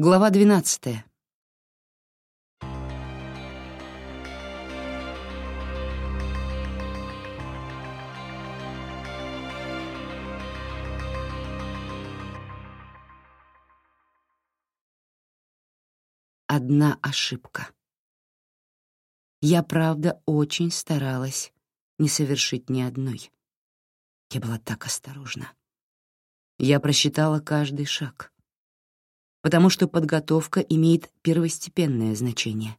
Глава двенадцатая. Одна ошибка. Я, правда, очень старалась не совершить ни одной. Я была так осторожна. Я просчитала каждый шаг, потому что подготовка имеет первостепенное значение.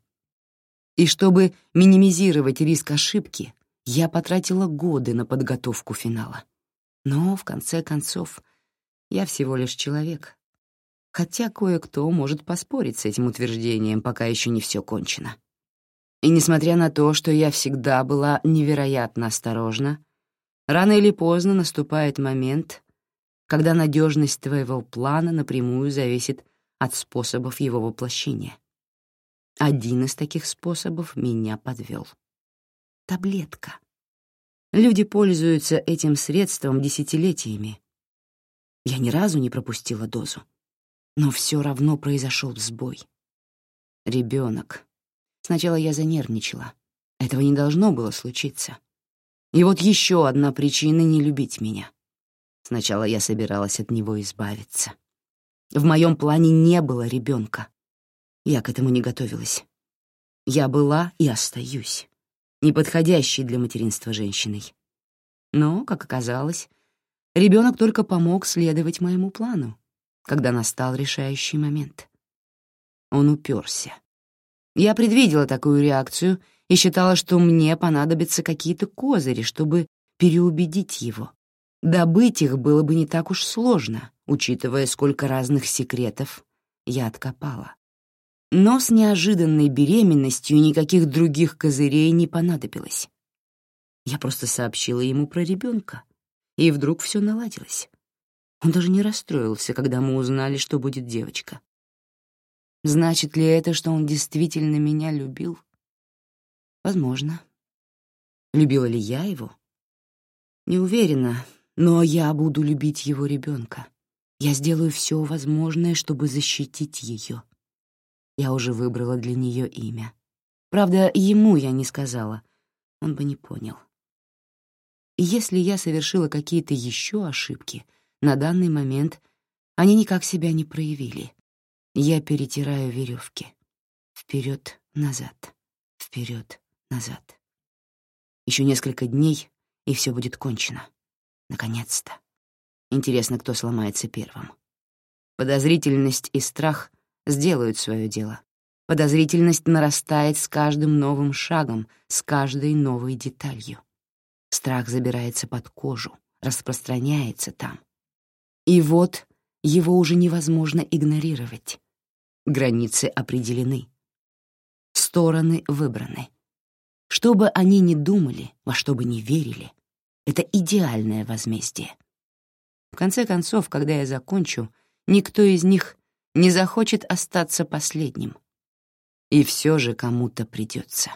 И чтобы минимизировать риск ошибки, я потратила годы на подготовку финала. Но, в конце концов, я всего лишь человек. Хотя кое-кто может поспорить с этим утверждением, пока еще не все кончено. И несмотря на то, что я всегда была невероятно осторожна, рано или поздно наступает момент, когда надежность твоего плана напрямую зависит от способов его воплощения. Один из таких способов меня подвел. Таблетка. Люди пользуются этим средством десятилетиями. Я ни разу не пропустила дозу. Но все равно произошел сбой. Ребенок. Сначала я занервничала. Этого не должно было случиться. И вот еще одна причина не любить меня. Сначала я собиралась от него избавиться. В моем плане не было ребенка. Я к этому не готовилась. Я была и остаюсь неподходящей для материнства женщиной. Но, как оказалось, ребенок только помог следовать моему плану, когда настал решающий момент. Он уперся. Я предвидела такую реакцию и считала, что мне понадобятся какие-то козыри, чтобы переубедить его. Добыть их было бы не так уж сложно, учитывая, сколько разных секретов я откопала. Но с неожиданной беременностью никаких других козырей не понадобилось. Я просто сообщила ему про ребенка, и вдруг все наладилось. Он даже не расстроился, когда мы узнали, что будет девочка. Значит ли это, что он действительно меня любил? Возможно. Любила ли я его? Не уверена, но я буду любить его ребенка. Я сделаю все возможное, чтобы защитить ее. Я уже выбрала для нее имя. Правда, ему я не сказала, он бы не понял. Если я совершила какие-то еще ошибки, на данный момент они никак себя не проявили. Я перетираю веревки. Вперед, назад, вперед, назад. Еще несколько дней, и все будет кончено. Наконец-то. Интересно, кто сломается первым. Подозрительность и страх сделают свое дело. Подозрительность нарастает с каждым новым шагом, с каждой новой деталью. Страх забирается под кожу, распространяется там. И вот его уже невозможно игнорировать. Границы определены. Стороны выбраны. Что бы они ни думали, во что бы ни верили, это идеальное возмездие. В конце концов, когда я закончу, никто из них не захочет остаться последним. И все же кому-то придется.